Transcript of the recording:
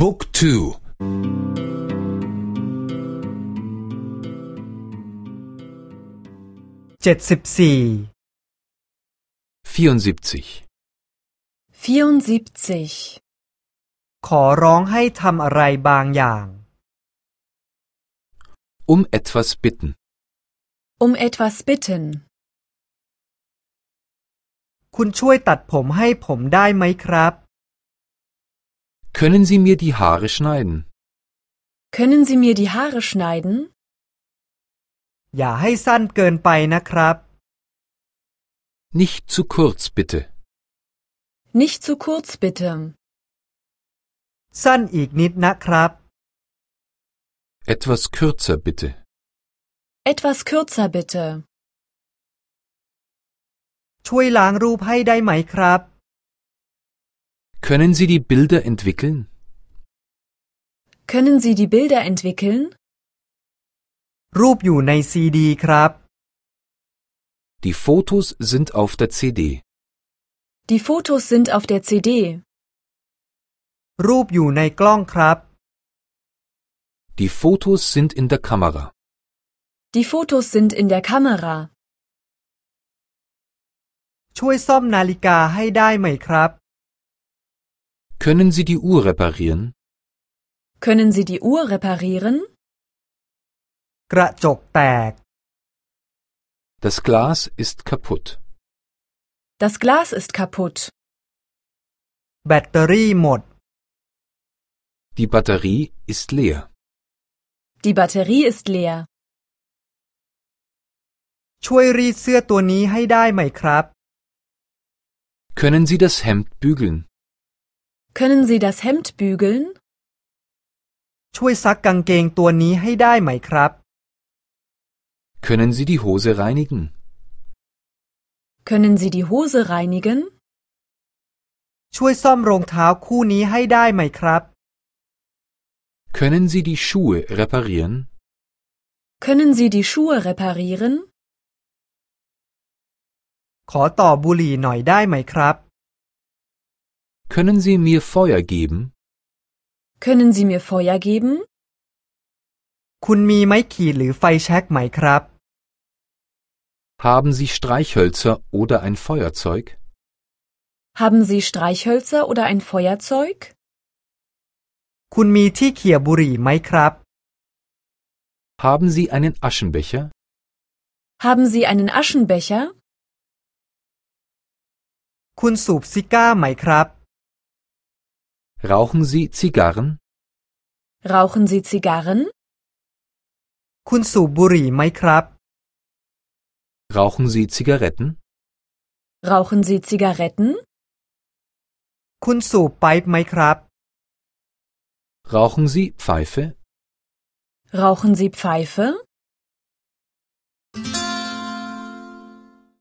บุ๊กทูเจ็ดสิบสี่ 74 74. ขอร้องให้ทำอะไรบางอย่าง Um etwas bitten. Um etwas bitten. คุณช่วยตัดผมให้ผมได้ไหมครับ Können Sie mir die Haare schneiden? Können Sie mir die Haare schneiden? อย่าให้สั้นเกินไปนะครับ Nicht zu kurz, bitte. Nicht zu kurz bitte. สั้นอีกนิดนะครับ Etwas kürzer, bitte. Etwas kürzer bitte. ช่วยล้างรูปให้ได้ไหมครับ Können Sie die Bilder entwickeln? Können Sie die Bilder entwickeln? รูปอยู่ในซีดีครับ Die Fotos sind auf der CD. Die Fotos sind auf der CD. รูปอยู่ในกล้องครับ Die Fotos sind in der Kamera. Die Fotos sind in der Kamera. ช่วยซ่อมนาฬิกาให้ได้ไหมครับ Können Sie die Uhr reparieren? Können Sie die Uhr reparieren? กระจกแตก Das Glas ist kaputt. Das Glas ist kaputt. แบตเตอรี่หมด Die Batterie ist leer. Die Batterie ist leer. ช่วยรีดเสื้อตัวนี้ให้ได้ไหมครับ Können Sie das Hemd bügeln? Können Sie das Hemd bügeln? ช่วยซักกางเกงตัวนี้ให้ได้ไหมครับ Können Sie die Hose reinigen? Können Sie die Hose reinigen? ช่วยซ่อมรองเท้าคู่นี้ให้ได้ไหมครับ Können Sie die Schuhe reparieren? Können Sie die Schuhe reparieren? ขอต่อบุหรี่หน่อยได้ไหมครับ Können Sie mir Feuer geben? Können Sie mir Feuer geben? คุณมีไม้ขีดหรือไฟแช็กไหมครับ Haben Sie Streichhölzer oder ein Feuerzeug? Haben Sie Streichhölzer oder ein Feuerzeug? คุณมีที่เขี่ยบุหรี่ไหมครับ Haben Sie einen Aschenbecher? Haben Sie einen Aschenbecher? คุณสูบซิก้าไหมครับ Rauchen Sie Zigarren? Rauchen Sie Zigarren? คุณสูบบุหรี่ไหมครับ Rauchen Sie Zigaretten? Rauchen Sie Zigaretten? คุณสูบไปป์ไหมครับ Rauchen Sie Pfeife? Rauchen Sie Pfeife?